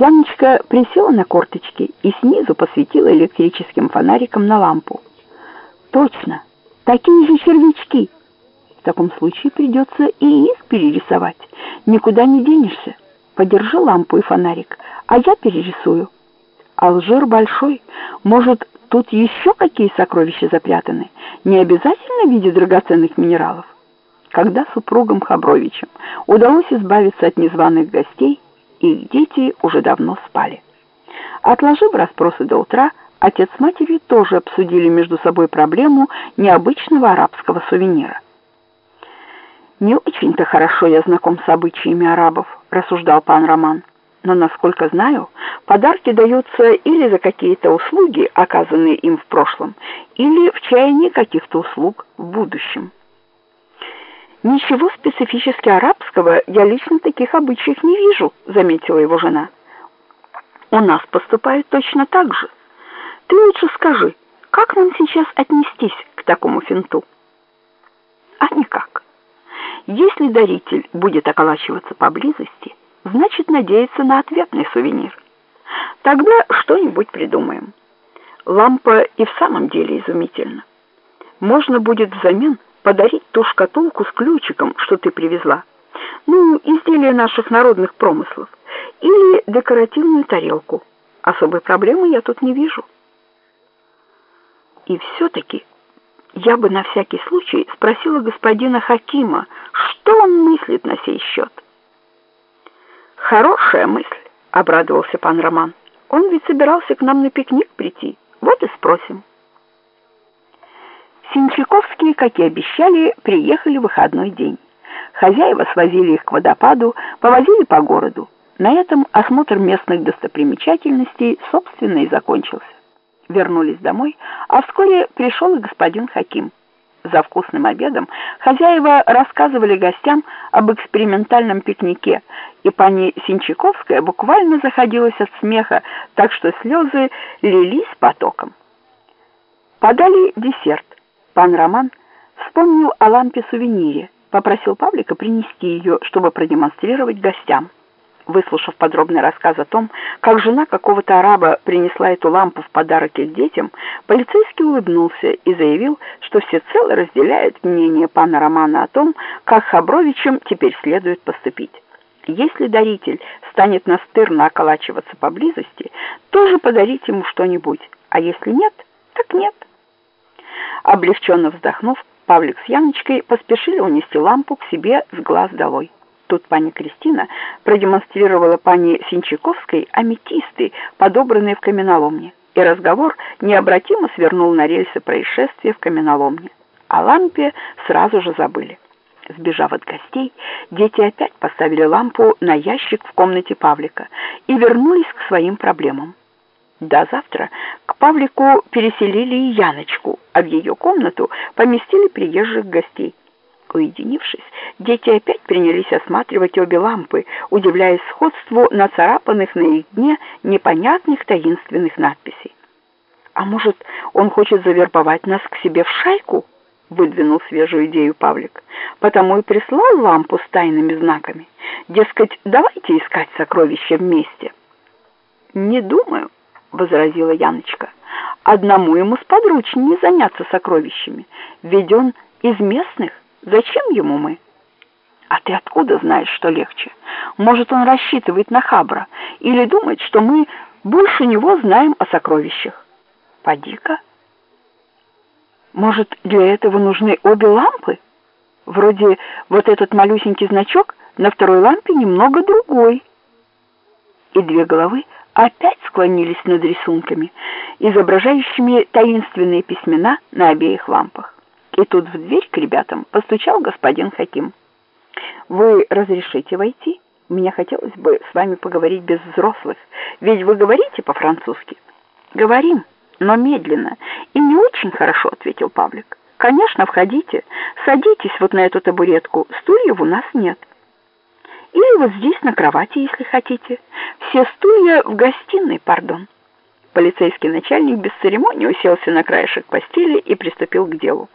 Яночка присела на корточки и снизу посветила электрическим фонариком на лампу. Точно, такие же червячки. В таком случае придется и их перерисовать. Никуда не денешься. Подержи лампу и фонарик, а я перерисую. Алжир большой. Может, тут еще какие сокровища запрятаны? Не обязательно в виде драгоценных минералов. Когда супругам Хабровичам удалось избавиться от незваных гостей, их дети уже давно спали. Отложив расспросы до утра, отец с матерью тоже обсудили между собой проблему необычного арабского сувенира. «Не очень-то хорошо я знаком с обычаями арабов», — рассуждал пан Роман. «Но, насколько знаю, подарки даются или за какие-то услуги, оказанные им в прошлом, или в чаянии каких-то услуг в будущем». «Ничего специфически арабского я лично таких обычаев не вижу», — заметила его жена. «У нас поступают точно так же. Ты лучше скажи, как нам сейчас отнестись к такому финту?» «А никак. Если даритель будет околачиваться поблизости, значит надеяться на ответный сувенир. Тогда что-нибудь придумаем. Лампа и в самом деле изумительна. Можно будет взамен подарить ту шкатулку с ключиком, что ты привезла. Ну, изделие наших народных промыслов. Или декоративную тарелку. Особой проблемы я тут не вижу. И все-таки я бы на всякий случай спросила господина Хакима, что он мыслит на сей счет. «Хорошая мысль», — обрадовался пан Роман. «Он ведь собирался к нам на пикник прийти. Вот и спросим». Синчаковские, как и обещали, приехали в выходной день. Хозяева свозили их к водопаду, повозили по городу. На этом осмотр местных достопримечательностей, собственно, и закончился. Вернулись домой, а вскоре пришел и господин Хаким. За вкусным обедом хозяева рассказывали гостям об экспериментальном пикнике, и пани Синчаковская буквально заходилась от смеха, так что слезы лились потоком. Подали десерт. Пан Роман вспомнил о лампе-сувенире, попросил Павлика принести ее, чтобы продемонстрировать гостям. Выслушав подробный рассказ о том, как жена какого-то араба принесла эту лампу в подарок их детям, полицейский улыбнулся и заявил, что всецело разделяет мнение пана Романа о том, как Хабровичам теперь следует поступить. Если даритель станет настырно околачиваться поблизости, тоже подарить ему что-нибудь, а если нет, так нет. Облегченно вздохнув, Павлик с Яночкой поспешили унести лампу к себе с глаз долой. Тут пани Кристина продемонстрировала пани Синчаковской аметисты, подобранные в каменоломне, и разговор необратимо свернул на рельсы происшествия в каменоломне. О лампе сразу же забыли. Сбежав от гостей, дети опять поставили лампу на ящик в комнате Павлика и вернулись к своим проблемам. До завтра к Павлику переселили и Яночку, а в ее комнату поместили приезжих гостей. Уединившись, дети опять принялись осматривать обе лампы, удивляясь сходству нацарапанных на их дне непонятных таинственных надписей. «А может, он хочет завербовать нас к себе в шайку?» — выдвинул свежую идею Павлик. «Потому и прислал лампу с тайными знаками. Дескать, давайте искать сокровища вместе». «Не думаю», — возразила Яночка. «Одному ему сподручнее заняться сокровищами, ведь он из местных. Зачем ему мы?» «А ты откуда знаешь, что легче? Может, он рассчитывает на Хабра или думает, что мы больше него знаем о сокровищах?» «Поди-ка». «Может, для этого нужны обе лампы? Вроде вот этот малюсенький значок на второй лампе немного другой». И две головы опять склонились над рисунками, изображающими таинственные письмена на обеих лампах. И тут в дверь к ребятам постучал господин Хаким. «Вы разрешите войти? Мне хотелось бы с вами поговорить без взрослых, ведь вы говорите по-французски». «Говорим, но медленно и не очень хорошо», — ответил Павлик. «Конечно, входите, садитесь вот на эту табуретку, стульев у нас нет». Или вот здесь на кровати, если хотите. Все стулья в гостиной, пардон. Полицейский начальник без церемонии уселся на краешек постели и приступил к делу.